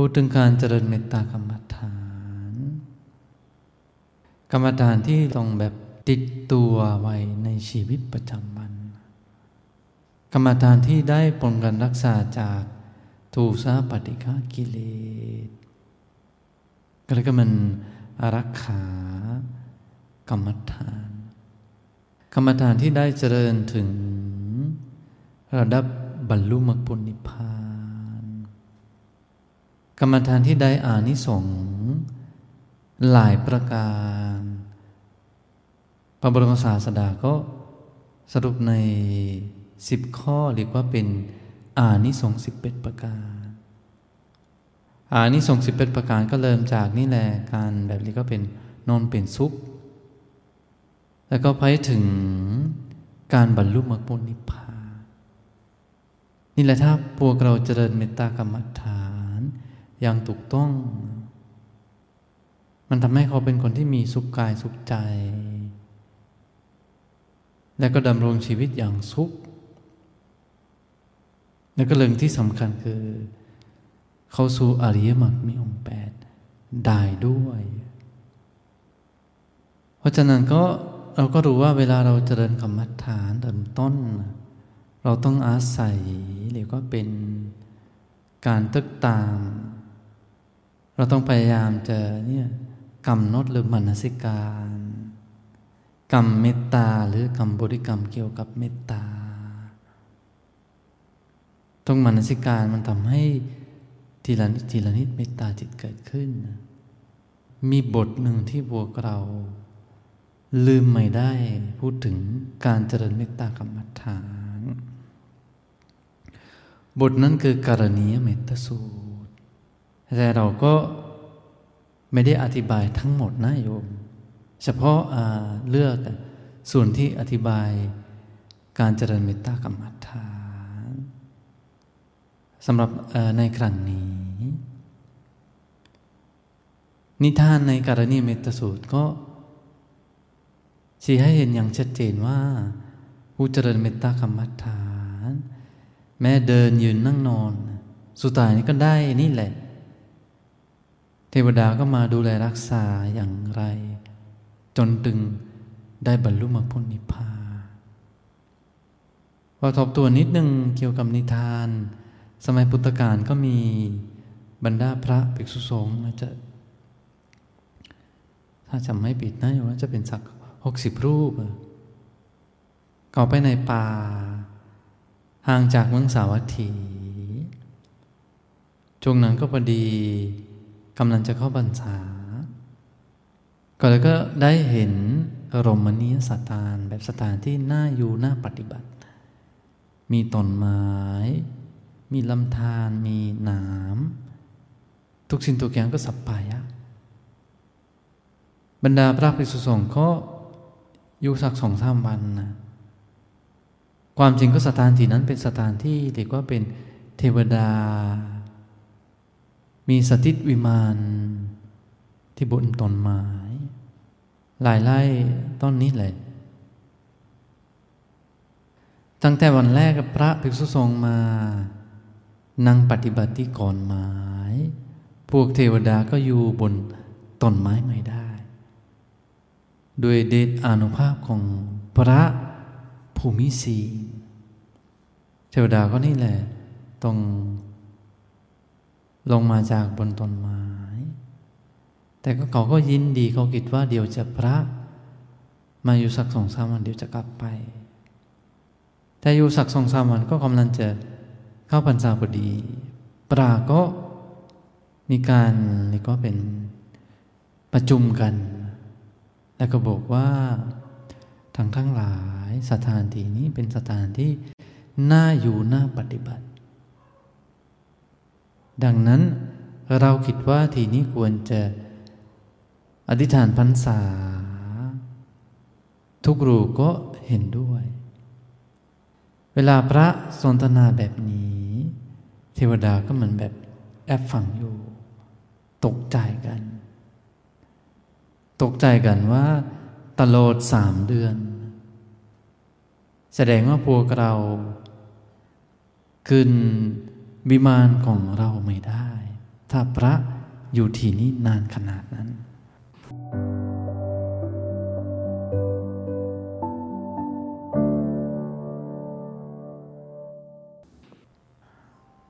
พูดถึงการเจริญเมตตากรรมฐาน กรรมฐานที่ต้องแบบติดตัวไว้ในชีวิตประจำวัน กรรมฐานที่ได้ป้องกันรักษาจากทูสาปฏิฆากิเลสก็เลยก็มันอารักขากรรมฐาน กรรมฐานที่ได้เจริญถึงระดับบรรลุมรรคผลนิพพาน กรรมฐานที่ได้อานิสงส์หลายประการ พระบรมศาสดาก็สรุปในสิบข้อเรียกว่าเป็นอานิสงส์สิบเอ็ดประการ อานิสงส์สิบเอ็ดประการก็เริ่มจากนี่แหละการแบบนี้ก็เป็นนอนเป็นสุข แล้วก็ไปถึงการบรรลุมรรคผลนิพพานนี่แหละถ้าพวกเราเจริญเมตตากรรมฐาน อย่างถูกต้อง มันทำให้เขาเป็นคนที่มีสุขกายสุขใจ และก็ดำรงชีวิตอย่างสุข และก็เรื่องที่สำคัญคือ เขาสู่อริยมรรคมีองค์แปดได้ด้วย เพราะฉะนั้นก็เราก็รู้ว่าเวลาเราเจริญกรรมฐานเริ่มต้น เราต้องอาศัยเรียกว่าเป็นการตึกตาม เราต้องพยายามจะเนี่ยกำหนดหรือมนสิการกรรมเมตตาหรือกรรมบริกรรมเกี่ยวกับเมตตาต้องมนสิการมันทำให้ทีละนิดทีละนิดเมตตาจิตเกิดขึ้น มีบทหนึ่งที่พวกเรา ลืมไม่ได้พูดถึงการเจริญเมตตากรรมฐาน บทนั้นคือการณียเมตสูตร แต่เราก็ไม่ได้อธิบายทั้งหมดนะโยม เฉพาะเลือกส่วนที่อธิบายการเจริญเมตตากรรมฐานสำหรับในครั้งนี้ นิทานในการณีเมตสูตรก็ชี้ให้เห็นอย่างชัดเจนว่าผู้เจริญเมตตากรรมฐาน แม้เดินยืนนั่งนอน สุดท้ายนี้ก็ได้นี่แหละ เทวดาก็มาดูแลรักษาอย่างไร จนตึงได้บรรลุมรรคผลนิพพานพอทบตัวนิดนึงเกี่ยวกับนิทาน สมัยพุทธกาลก็มีบรรดาพระภิกษุสงฆ์จะ ถ้าจำไม่ผิดนะว่าจะเป็นสักหกสิบรูปก็ไปในป่า ห่างจากเมืองสาวัตถีช่วงนั้นก็พอดี กำลังจะเข้าบรรษาก็เลยก็ได้เห็นรมณีสถานแบบสถานที่น่าอยู่น่าปฏิบัติ มีต้นไม้ มีลำธารมีน้ำทุกสิ่งทุกอย่างก็สับปายะ บรรดาพระภิกษุสงฆ์ก็อยู่สักสองสามวันนะความจริงก็สถานที่นั้นเป็นสถานที่เรียกว่าเป็นเทวดา มีสถิตวิมานที่บนต้นไม้ หลายไร่ต้นนี้เลยตั้งแต่วันแรกพระภิกษุสงฆ์มา นั่งปฏิบัติที่ก่อนไม้ พวกเทวดาก็อยู่บนต้นไม้ไม่ได้ ด้วยเดชอนุภาพของพระภูมิสีเทวดาก็นี่แหละต้อง ลงมาจากบนต้นไม้ แต่ก็เขาก็ยินดีเขาคิดว่าเดี๋ยวจะพระ มาอยู่สักสองสามวันเดี๋ยวจะกลับไป แต่อยู่สักสองสามวันก็กำลังจะเข้าพรรษาพอดี ปราก็มีการนี่ก็เป็นประชุมกัน แล้วก็บอกว่าทั้งทั้งหลายสถานที่นี้เป็นสถานที่น่าอยู่น่าปฏิบัติ ดังนั้นเราคิดว่าทีนี้ควรจะอธิษฐานพรรษา ทุกรูก็เห็นด้วย เวลาพระสนทนาแบบนี้ เทวดาก็เหมือนแบบแอบฟังอยู่ ตกใจกัน ตกใจกันว่าตลอดสามเดือน แสดงว่าพวกเราขึ้น วิมานของเราไม่ได้ ถ้าพระอยู่ที่นี้นานขนาดนั้น